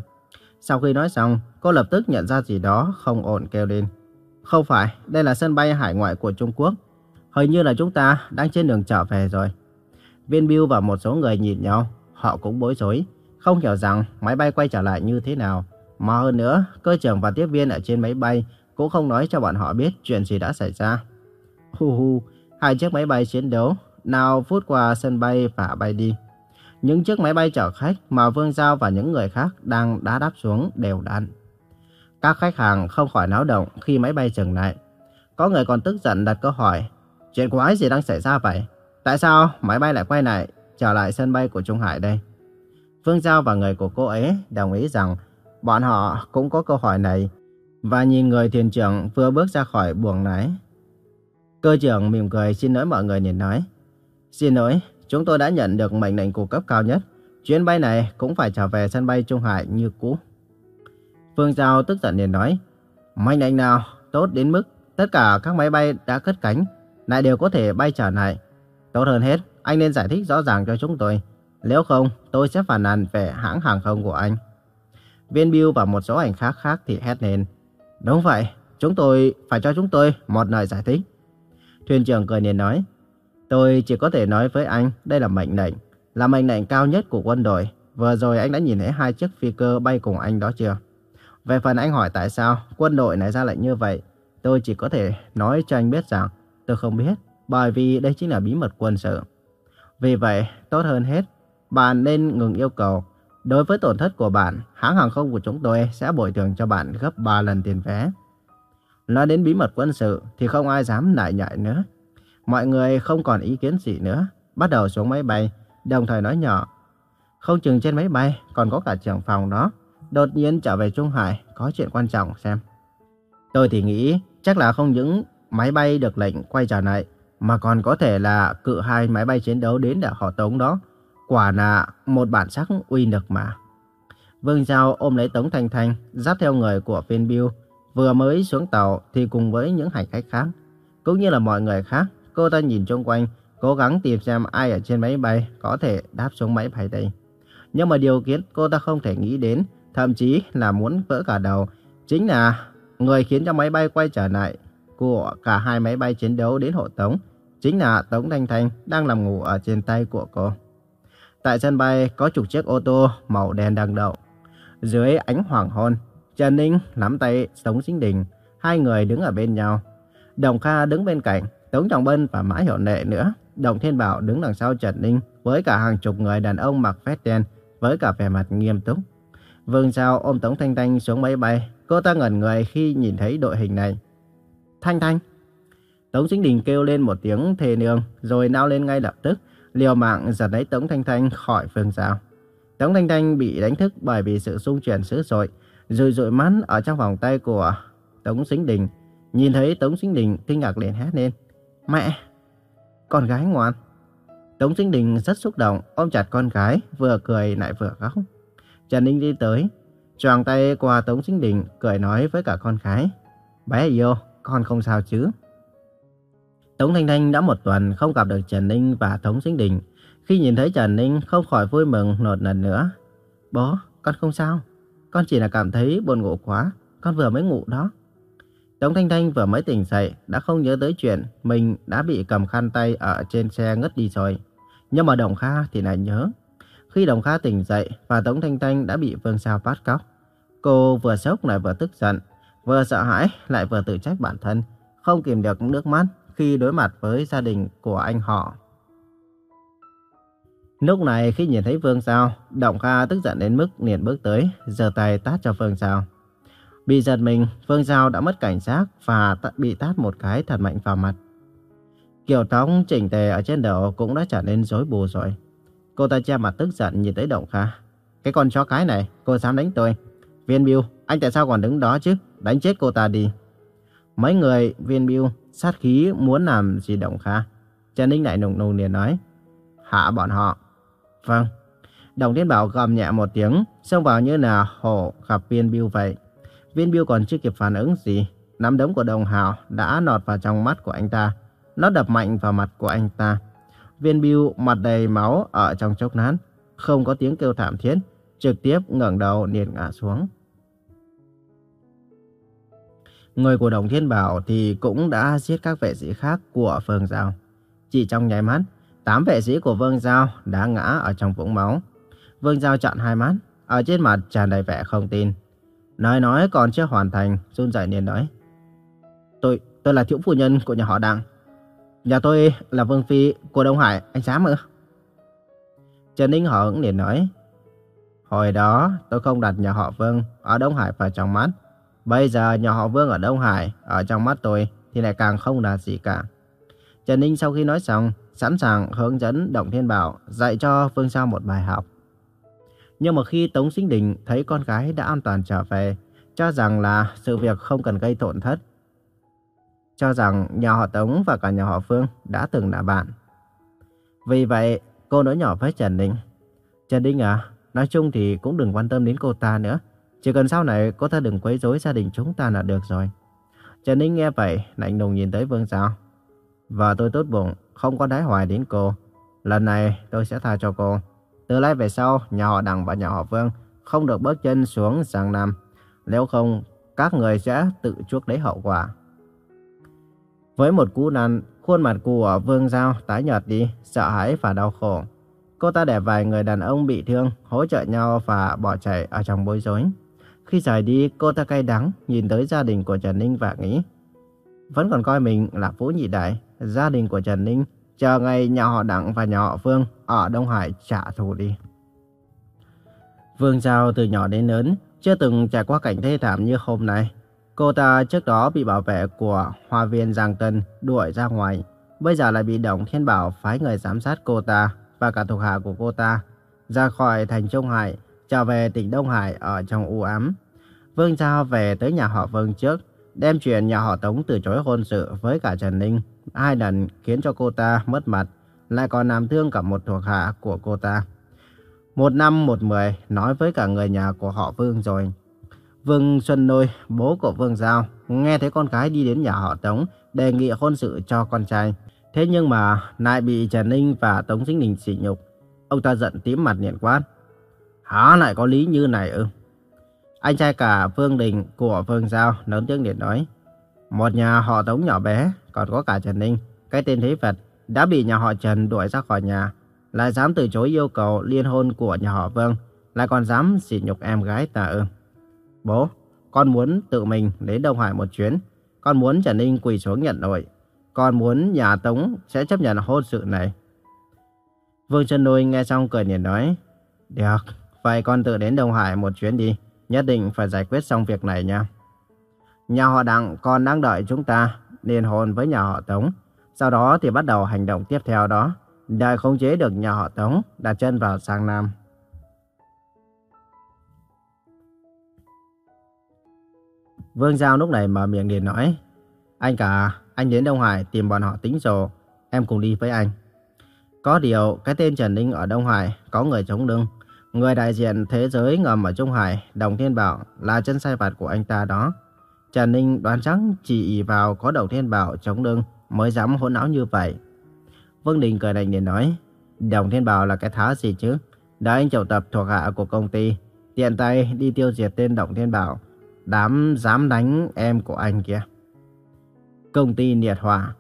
Sau khi nói xong, cô lập tức nhận ra gì đó không ổn kêu lên. Không phải, đây là sân bay hải ngoại của Trung Quốc. Hình như là chúng ta đang trên đường trở về rồi. Viên Biêu và một số người nhìn nhau, họ cũng bối rối, không hiểu rằng máy bay quay trở lại như thế nào. Mà hơn nữa, cơ trưởng và tiếp viên ở trên máy bay cũng không nói cho bọn họ biết chuyện gì đã xảy ra. Hu hu, hai chiếc máy bay chiến đấu nào phút qua sân bay và bay đi. Những chiếc máy bay chở khách mà Vương Giao và những người khác đang đá đáp xuống đều đặn. Các khách hàng không khỏi náo động khi máy bay dừng lại. Có người còn tức giận đặt câu hỏi, chuyện quái gì đang xảy ra vậy? Tại sao máy bay lại quay lại, trở lại sân bay của Trung Hải đây? Phương Giao và người của cô ấy đồng ý rằng bọn họ cũng có câu hỏi này và nhìn người thiền trưởng vừa bước ra khỏi buồng lái. Cơ trưởng mỉm cười xin lỗi mọi người nhìn nói. Xin lỗi, chúng tôi đã nhận được mệnh lệnh của cấp cao nhất. Chuyến bay này cũng phải trở về sân bay Trung Hải như cũ. Phương Giao tức giận liền nói, mệnh lệnh nào tốt đến mức tất cả các máy bay đã cất cánh lại đều có thể bay trở lại. Tốt hơn hết, anh nên giải thích rõ ràng cho chúng tôi. Nếu không, tôi sẽ phản nàn về hãng hàng không của anh. Viên Biêu và một số hành khác khác thì hét lên. Đúng vậy, chúng tôi phải cho chúng tôi một lời giải thích. Thuyền trưởng cười liền nói, tôi chỉ có thể nói với anh đây là mệnh lệnh, là mệnh lệnh cao nhất của quân đội. Vừa rồi anh đã nhìn thấy hai chiếc phi cơ bay cùng anh đó chưa? Về phần anh hỏi tại sao quân đội lại ra lệnh như vậy, tôi chỉ có thể nói cho anh biết rằng tôi không biết, bởi vì đây chính là bí mật quân sự. Vì vậy, tốt hơn hết, bạn nên ngừng yêu cầu. Đối với tổn thất của bạn, hãng hàng không của chúng tôi sẽ bồi thường cho bạn gấp 3 lần tiền vé. Nói đến bí mật quân sự thì không ai dám nại nhại nữa. Mọi người không còn ý kiến gì nữa, bắt đầu xuống máy bay, đồng thời nói nhỏ. Không chừng trên máy bay còn có cả trưởng phòng đó đột nhiên trở về Trung Hải có chuyện quan trọng xem. Tôi thì nghĩ chắc là không những máy bay được lệnh quay trở lại mà còn có thể là cự hai máy bay chiến đấu đến để họ tống đó. Quả là một bản sắc uy lực mà. Vương Giao ôm lấy Tống Thanh Thanh, dắt theo người của viên biêu. Vừa mới xuống tàu thì cùng với những hành khách khác. Cũng như là mọi người khác, cô ta nhìn xung quanh, cố gắng tìm xem ai ở trên máy bay có thể đáp xuống máy bay đây. Nhưng mà điều kiện cô ta không thể nghĩ đến thậm chí là muốn vỡ cả đầu, chính là người khiến cho máy bay quay trở lại của cả hai máy bay chiến đấu đến hộ tống, chính là Tống Thanh Thanh đang nằm ngủ ở trên tay của cô. Tại sân bay có chục chiếc ô tô màu đen đang đậu. Dưới ánh hoàng hôn, Trần Ninh nắm tay Tống Sinh Đình, hai người đứng ở bên nhau. Đồng Kha đứng bên cạnh, Tống Trọng Bân và Mã Hiểu Nệ nữa. Đồng Thiên Bảo đứng đằng sau Trần Ninh với cả hàng chục người đàn ông mặc vest đen với cả vẻ mặt nghiêm túc. Vương Giao ôm Tống Thanh Thanh xuống máy bay. Cô ta ngẩn người khi nhìn thấy đội hình này. Thanh Thanh! Tống Sinh Đình kêu lên một tiếng thề nương, rồi nao lên ngay lập tức, liều mạng giật lấy Tống Thanh Thanh khỏi Vương Giao. Tống Thanh Thanh bị đánh thức bởi vì sự xung chuyển dữ dội rồi rụi mắt ở trong vòng tay của Tống Sinh Đình. Nhìn thấy Tống Sinh Đình kinh ngạc liền hét lên. Mẹ! Con gái ngoan! Tống Sinh Đình rất xúc động, ôm chặt con gái, vừa cười lại vừa khóc. Trần Ninh đi tới, choàng tay qua Tống Sinh Đình, cười nói với cả con gái. Bé yêu, con không sao chứ? Tống Thanh Thanh đã một tuần không gặp được Trần Ninh và Tống Sinh Đình. Khi nhìn thấy Trần Ninh không khỏi vui mừng nột lần nữa. Bố, con không sao. Con chỉ là cảm thấy buồn ngủ quá. Con vừa mới ngủ đó. Tống Thanh Thanh vừa mới tỉnh dậy đã không nhớ tới chuyện mình đã bị cầm khăn tay ở trên xe ngất đi rồi. Nhưng mà Đồng Kha thì lại nhớ. Khi Đồng Kha tỉnh dậy và Tống Thanh Thanh đã bị Vương Sao bắt cóc. Cô vừa sốc lại vừa tức giận, vừa sợ hãi lại vừa tự trách bản thân, không kìm được nước mắt khi đối mặt với gia đình của anh họ. Lúc này khi nhìn thấy Vương Sao, Động Kha tức giận đến mức liền bước tới, giơ tay tát cho Vương Sao. Bị giật mình, Vương Sao đã mất cảnh giác và bị tát một cái thật mạnh vào mặt. Kiểu tóc chỉnh tề ở trên đầu cũng đã trở nên rối bù rồi. Cô ta che mặt tức giận nhìn tới Động Kha. Cái con chó cái này, cô dám đánh tôi. Viên Biêu, anh tại sao còn đứng đó chứ? Đánh chết cô ta đi. Mấy người Viên Biêu sát khí muốn làm gì Động Kha. Trần Ninh lại nùng nùng liền nói. Hạ bọn họ. Vâng. Đồng Thiên Bảo gầm nhẹ một tiếng, xông vào như là hổ gặp viên biêu vậy. Viên biêu còn chưa kịp phản ứng gì. Nắm đấm của đồng hào đã nọt vào trong mắt của anh ta. Nó đập mạnh vào mặt của anh ta. Viên biêu mặt đầy máu ở trong chốc lát. Không có tiếng kêu thảm thiết. Trực tiếp ngẩng đầu liền ngã xuống. Người của Đồng Thiên Bảo thì cũng đã giết các vệ sĩ khác của phường Giao. Chỉ trong nháy mắt, Tám vệ sĩ của Vương Giao đã ngã ở trong vũng máu. Vương Giao chặn hai mắt, ở trên mặt tràn đầy vẻ không tin. Nói nói còn chưa hoàn thành, run rẩy liền nói. Tôi, tôi là thiếu phu nhân của nhà họ Đặng. Nhà tôi là Vương Phi của Đông Hải, anh dám ư? Trần Ninh họ hững liền nói. Hồi đó tôi không đặt nhà họ Vương ở Đông Hải vào trong mắt. Bây giờ nhà họ Vương ở Đông Hải, ở trong mắt tôi thì lại càng không là gì cả. Trần Ninh sau khi nói xong, sẵn sàng hướng dẫn Động Thiên Bảo dạy cho Phương Sao một bài học. Nhưng mà khi Tống Sinh Đình thấy con gái đã an toàn trở về, cho rằng là sự việc không cần gây tổn thất. Cho rằng nhà họ Tống và cả nhà họ Phương đã từng là bạn. Vì vậy, cô nói nhỏ với Trần đình. Trần đình à, nói chung thì cũng đừng quan tâm đến cô ta nữa. Chỉ cần sau này cô ta đừng quấy rối gia đình chúng ta là được rồi. Trần Ninh nghe vậy, lạnh lùng nhìn tới Vương Sao. Và tôi tốt bụng, không có đái hoài đến cô. Lần này tôi sẽ tha cho cô. Từ nay về sau, nhà họ Đặng và nhà họ Vương không được bước chân xuống Giang Nam. Nếu không, các người sẽ tự chuốc lấy hậu quả. Với một cú năn, khuôn mặt của Vương Giao tái nhợt đi, sợ hãi và đau khổ. Cô ta để vài người đàn ông bị thương hỗ trợ nhau và bỏ chạy ở trong bối rối. Khi rời đi, cô ta cay đắng nhìn tới gia đình của Trần Ninh và nghĩ vẫn còn coi mình là Phú Nhị Đại, gia đình của Trần Ninh, chờ ngày nhà họ Đặng và nhà họ Phương ở Đông Hải trả thù đi. Vương Giao từ nhỏ đến lớn, chưa từng trải qua cảnh thê thảm như hôm nay. Cô ta trước đó bị bảo vệ của Hoa viên Giang Tân đuổi ra ngoài, bây giờ lại bị Đồng Thiên Bảo phái người giám sát cô ta và cả thuộc hạ của cô ta ra khỏi thành Trung Hải, trở về tỉnh Đông Hải ở trong u ám. Vương Giao về tới nhà họ Vương trước, đem chuyện nhà họ Tống từ chối hôn sự với cả Trần Ninh hai lần khiến cho cô ta mất mặt, lại còn làm thương cả một thuộc hạ của cô ta. Một năm một mười nói với cả người nhà của họ Vương rồi. Vương Xuân Nôi, bố của Vương Giao, nghe thấy con gái đi đến nhà họ Tống đề nghị hôn sự cho con trai. Thế nhưng mà lại bị Trần Ninh và Tống Sinh Đình sỉ nhục. Ông ta giận tím mặt liền quát. Hả lại có lý như này ư? Anh trai cả Vương Đình của Vương Giao lớn tiếng điện nói. Một nhà họ Tống nhỏ bé, còn có cả Trần Ninh, cái tên Thế Phật, đã bị nhà họ Trần đuổi ra khỏi nhà, lại dám từ chối yêu cầu liên hôn của nhà họ Vương, lại còn dám sỉ nhục em gái ta ư. Bố, con muốn tự mình đến Đông Hải một chuyến, con muốn Trần Ninh quỳ xuống nhận lỗi, con muốn nhà Tống sẽ chấp nhận hôn sự này. Vương Trần Nôi nghe xong cười nhìn nói, được, vậy con tự đến Đông Hải một chuyến đi, nhất định phải giải quyết xong việc này nha. Nhà họ Đặng còn đang đợi chúng ta liên hôn với nhà họ Tống. Sau đó thì bắt đầu hành động tiếp theo đó, đợi khống chế được nhà họ Tống đặt chân vào sang Nam. Vương Giao lúc này mở miệng liền nói. Anh cả, anh đến Đông Hải tìm bọn họ tính sổ. Em cùng đi với anh. Có điều, cái tên Trần Ninh ở Đông Hải có người chống lưng. Người đại diện thế giới ngầm ở Trung Hải, Đồng Thiên Bảo, là chân sai vặt của anh ta đó. Trần Ninh đoán chắc chỉ vào có Đồng Thiên Bảo chống lưng mới dám hỗn não như vậy. Vương Đình cười lạnh để nói, Đồng Thiên Bảo là cái thá gì chứ? Đã anh triệu tập thuộc hạ của công ty, tiện tay đi tiêu diệt tên Đồng Thiên Bảo, đám dám đánh em của anh kia. Công ty Nhiệt Hòa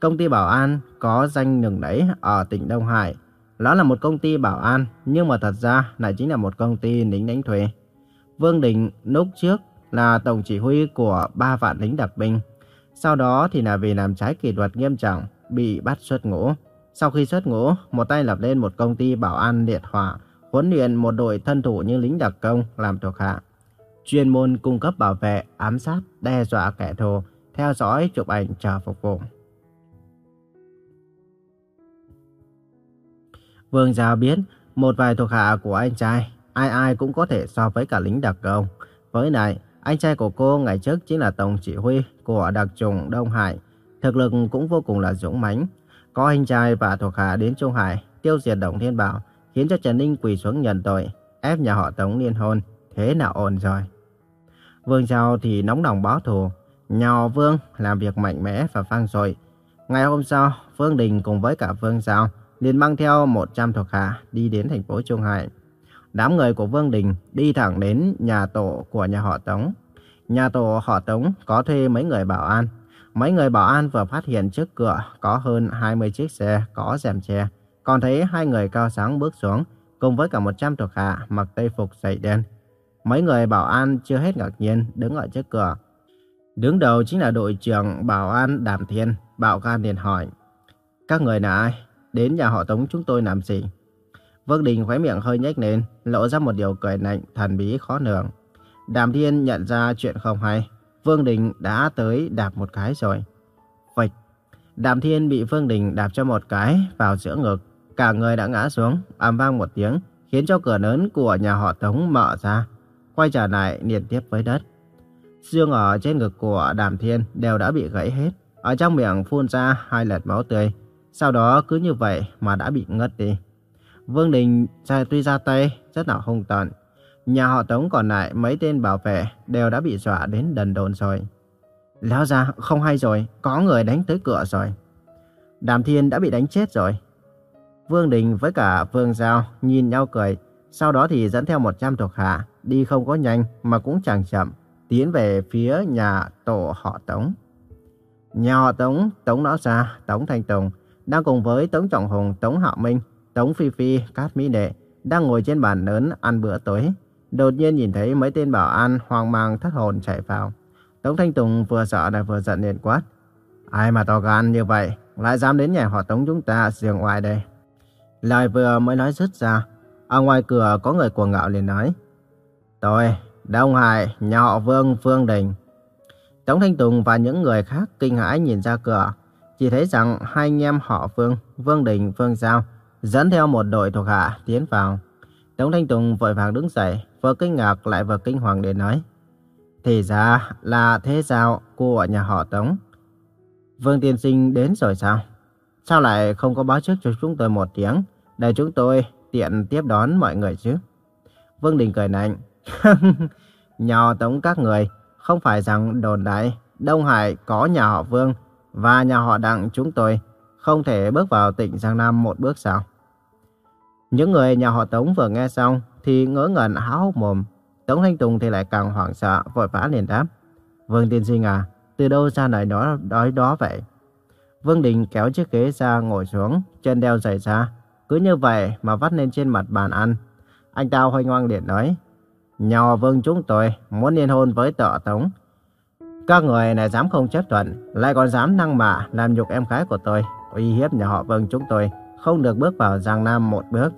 Công ty bảo an có danh nừng đấy ở tỉnh Đông Hải. Nó là một công ty bảo an, nhưng mà thật ra lại chính là một công ty lính đánh thuê. Vương Đình lúc trước là tổng chỉ huy của ba vạn lính đặc binh. Sau đó thì là vì làm trái kỷ luật nghiêm trọng, bị bắt xuất ngũ. Sau khi xuất ngũ, một tay lập lên một công ty bảo an liệt hỏa, huấn luyện một đội thân thủ như lính đặc công làm thuộc hạ. Chuyên môn cung cấp bảo vệ, ám sát, đe dọa kẻ thù, theo dõi, chụp ảnh, chờ phục vụ. Vương Giao biết một vài thuộc hạ của anh trai, ai ai cũng có thể so với cả lính đặc công. Với này, anh trai của cô ngày trước chính là tổng chỉ huy của đặc trùng Đông Hải, thực lực cũng vô cùng là dũng mãnh. Có anh trai và thuộc hạ đến Trung Hải tiêu diệt Đồng Thiên Bảo, khiến cho Trần Ninh quỳ xuống nhận tội, ép nhà họ Tống liên hôn, thế nào ổn rồi. Vương Giao thì nóng lòng báo thù, nhà họ Vương làm việc mạnh mẽ và vang dội. Ngày hôm sau, Vương Đình cùng với cả Vương Giao liền mang theo 100 thuộc hạ đi đến thành phố Trung Hải. Đám người của Vương Đình đi thẳng đến nhà tổ của nhà họ Tống. Nhà tổ họ Tống có thuê mấy người bảo an. Mấy người bảo an vừa phát hiện trước cửa có hơn 20 chiếc xe có rèm che. Còn thấy hai người cao sáng bước xuống cùng với cả 100 thuộc hạ mặc tây phục dày đen. Mấy người bảo an chưa hết ngạc nhiên đứng ở trước cửa. Đứng đầu chính là đội trưởng bảo an Đàm Thiên, bảo can liền hỏi. Các người là ai? Đến nhà họ Tống chúng tôi làm gì? Vương Đình khóe miệng hơi nhếch lên, lộ ra một điều cười lạnh, thần bí khó lường. Đàm Thiên nhận ra chuyện không hay. Vương Đình đã tới đạp một cái rồi. Phịch. Đàm Thiên bị Vương Đình đạp cho một cái vào giữa ngực. Cả người đã ngã xuống, ầm vang một tiếng, khiến cho cửa lớn của nhà họ Tống mở ra. Quay trở lại liên tiếp với đất. Xương ở trên ngực của Đàm Thiên đều đã bị gãy hết. Ở trong miệng phun ra hai lật máu tươi. Sau đó cứ như vậy mà đã bị ngất đi. Vương Đình tuy ra tay rất là hung tợn. Nhà họ Tống còn lại mấy tên bảo vệ đều đã bị dọa đến đần đồn rồi. Lão ra không hay rồi, có người đánh tới cửa rồi. Đàm Thiên đã bị đánh chết rồi. Vương Đình với cả Vương Giao nhìn nhau cười. Sau đó thì dẫn theo 100 thuộc hạ, đi không có nhanh mà cũng chẳng chậm, tiến về phía nhà tổ họ Tống. Nhà họ Tống, Tống Lão Gia, Tống Thanh Tùng đang cùng với Tống Trọng Hùng, Tống Hạo Minh, Tống Phi Phi, Cát Mỹ Đệ đang ngồi trên bàn lớn ăn bữa tối. Đột nhiên nhìn thấy mấy tên bảo an hoang mang thất hồn chạy vào. Tống Thanh Tùng vừa sợ lại vừa giận liền quát. Ai mà to gan như vậy, lại dám đến nhà họ Tống chúng ta giường ngoài đây. Lời vừa mới nói dứt ra, ở ngoài cửa có người cuồng ngạo liền nói. Tôi, Đông Hải, nhà họ Vương, Phương Đình. Tống Thanh Tùng và những người khác kinh hãi nhìn ra cửa, chỉ thấy rằng hai anh em họ Vương, Vương Đình, Vương Giao dẫn theo một đội thuộc hạ tiến vào. Tống Thanh Tùng vội vàng đứng dậy, vừa kinh ngạc lại vừa kinh hoàng để nói. Thì ra là thế sao của nhà họ Tống. Vương Tiên Sinh đến rồi sao? Sao lại không có báo trước cho chúng tôi một tiếng, để chúng tôi tiện tiếp đón mọi người chứ? Vương Đình cười lạnh. nhà họ Tống các người, không phải rằng đồn đại Đông Hải có nhà họ Vương và nhà họ Đặng chúng tôi không thể bước vào tỉnh Giang Nam một bước sao? Những người nhà họ Tống vừa nghe xong thì ngỡ ngẩn há hốc mồm. Tống Thanh Tùng thì lại càng hoảng sợ, vội vã liền đáp. Vương tiên sinh à, từ đâu ra lời nói đói đó vậy? Vương Đình kéo chiếc ghế ra ngồi xuống, chân đeo giày ra. Cứ như vậy mà vắt lên trên mặt bàn ăn. Anh ta hoanh hoang liền nói. Nhà Vương chúng tôi muốn liên hôn với tợ Tống. Các người này dám không chấp thuận, lại còn dám năng mạ làm nhục em gái của tôi, uy hiếp nhà họ Vương chúng tôi không được bước vào Giang Nam một bước.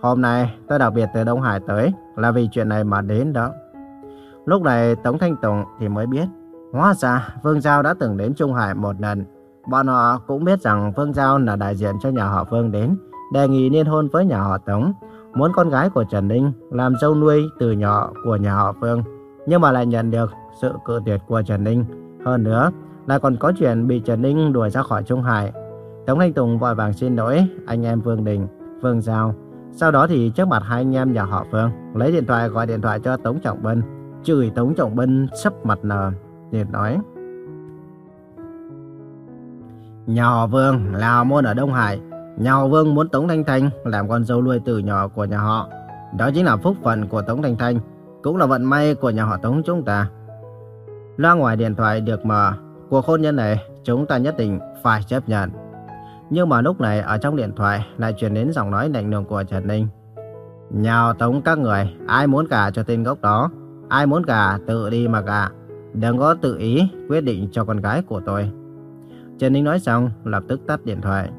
Hôm nay tôi đặc biệt từ Đông Hải tới là vì chuyện này mà đến đó. Lúc này Tống Thanh Tùng thì mới biết, hóa ra Vương Giao đã từng đến Trung Hải một lần. Bọn họ cũng biết rằng Vương Giao là đại diện cho nhà họ Vương đến, đề nghị liên hôn với nhà họ Tống, muốn con gái của Trần Ninh làm dâu nuôi từ nhỏ của nhà họ Vương nhưng mà lại nhận được sự cự tuyệt của Trần Ninh. Hơn nữa, lại còn có chuyện bị Trần Ninh đuổi ra khỏi Trung Hải. Tống Thanh Tùng vội vàng xin lỗi anh em Vương Đình, Vương Giao. Sau đó thì trước mặt hai anh em nhà họ Vương, lấy điện thoại gọi điện thoại cho Tống Trọng Bân, chửi Tống Trọng Bân sấp mặt nở, liền nói. Nhà họ Vương là môn ở Đông Hải, nhà họ Vương muốn Tống Thanh Thanh làm con dâu nuôi từ nhỏ của nhà họ. Đó chính là phúc phận của Tống Thanh Thanh, cũng là vận may của nhà họ Tống chúng ta. Loa ngoài điện thoại được mở, cuộc hôn nhân này chúng ta nhất định phải chấp nhận. Nhưng mà lúc này ở trong điện thoại lại truyền đến giọng nói lạnh lùng của Trần Ninh. nhà tống các người, ai muốn cả cho tên gốc đó, ai muốn cả tự đi mà cả. Đừng có tự ý quyết định cho con gái của tôi. Trần Ninh nói xong, lập tức tắt điện thoại.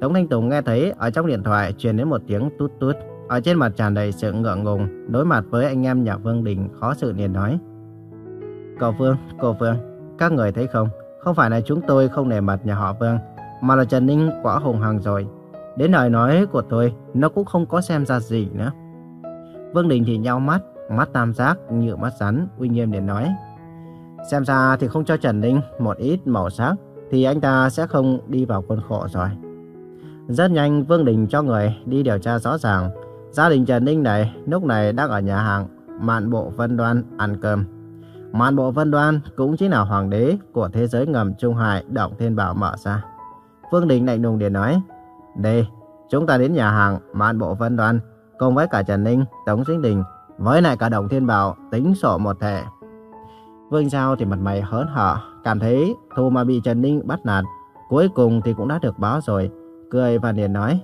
Tống Thanh Tùng nghe thấy ở trong điện thoại truyền đến một tiếng tút tút. Ở trên mặt tràn đầy sự ngượng ngùng, đối mặt với anh em nhà Vương Đình khó sự liền nói. Cậu Vương, cô Vương, các người thấy không? Không phải là chúng tôi không nể mặt nhà họ Vương, mà là Trần Ninh quá hùng hằng rồi. Đến lời nói của tôi, nó cũng không có xem ra gì nữa. Vương Đình thì nhau mắt, mắt tam giác như mắt rắn, uy nghiêm để nói. Xem ra thì không cho Trần Ninh một ít màu sắc, thì anh ta sẽ không đi vào khuôn khổ rồi. Rất nhanh Vương Đình cho người đi điều tra rõ ràng. Gia đình Trần Ninh này lúc này đang ở nhà hàng Mạn Bộ Vân Đoan ăn cơm. Mạn Bộ Vân Đoan cũng chính là hoàng đế của thế giới ngầm Trung Hải Động Thiên Bảo mở ra. phương Đình lạnh lùng để nói, Đây, chúng ta đến nhà hàng Mạn Bộ Vân Đoan cùng với cả Trần Ninh, Tống Sinh Đình với lại cả Động Thiên Bảo tính sổ một thể. Vương Giao thì mặt mày hớn hở, cảm thấy thù mà bị Trần Ninh bắt nạt, cuối cùng thì cũng đã được báo rồi, cười và liền nói,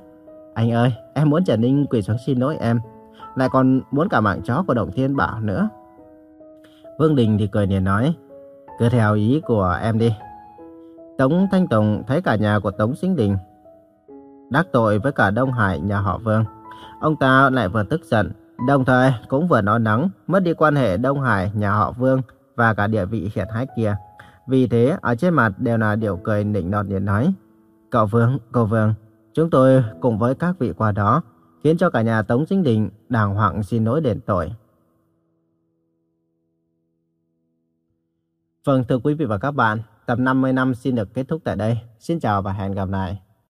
anh ơi, em muốn Trần Ninh quỳ xuống xin lỗi em, lại còn muốn cả mạng chó của Động Thiên Bảo nữa. Vương Đình thì cười liền nói, cứ theo ý của em đi. Tống Thanh Tùng thấy cả nhà của Tống Sinh Đình đắc tội với cả Đông Hải nhà họ Vương. Ông ta lại vừa tức giận, đồng thời cũng vừa nói nắng mất đi quan hệ Đông Hải nhà họ Vương và cả địa vị hiện hách kia. Vì thế, ở trên mặt đều là điều cười nịnh nọt liền nói, Cậu Vương, cậu Vương, chúng tôi cùng với các vị qua đó, khiến cho cả nhà Tống Sinh Đình đàng hoàng xin lỗi đền tội. Vâng, thưa quý vị và các bạn, tập 50 năm xin được kết thúc tại đây. Xin chào và hẹn gặp lại.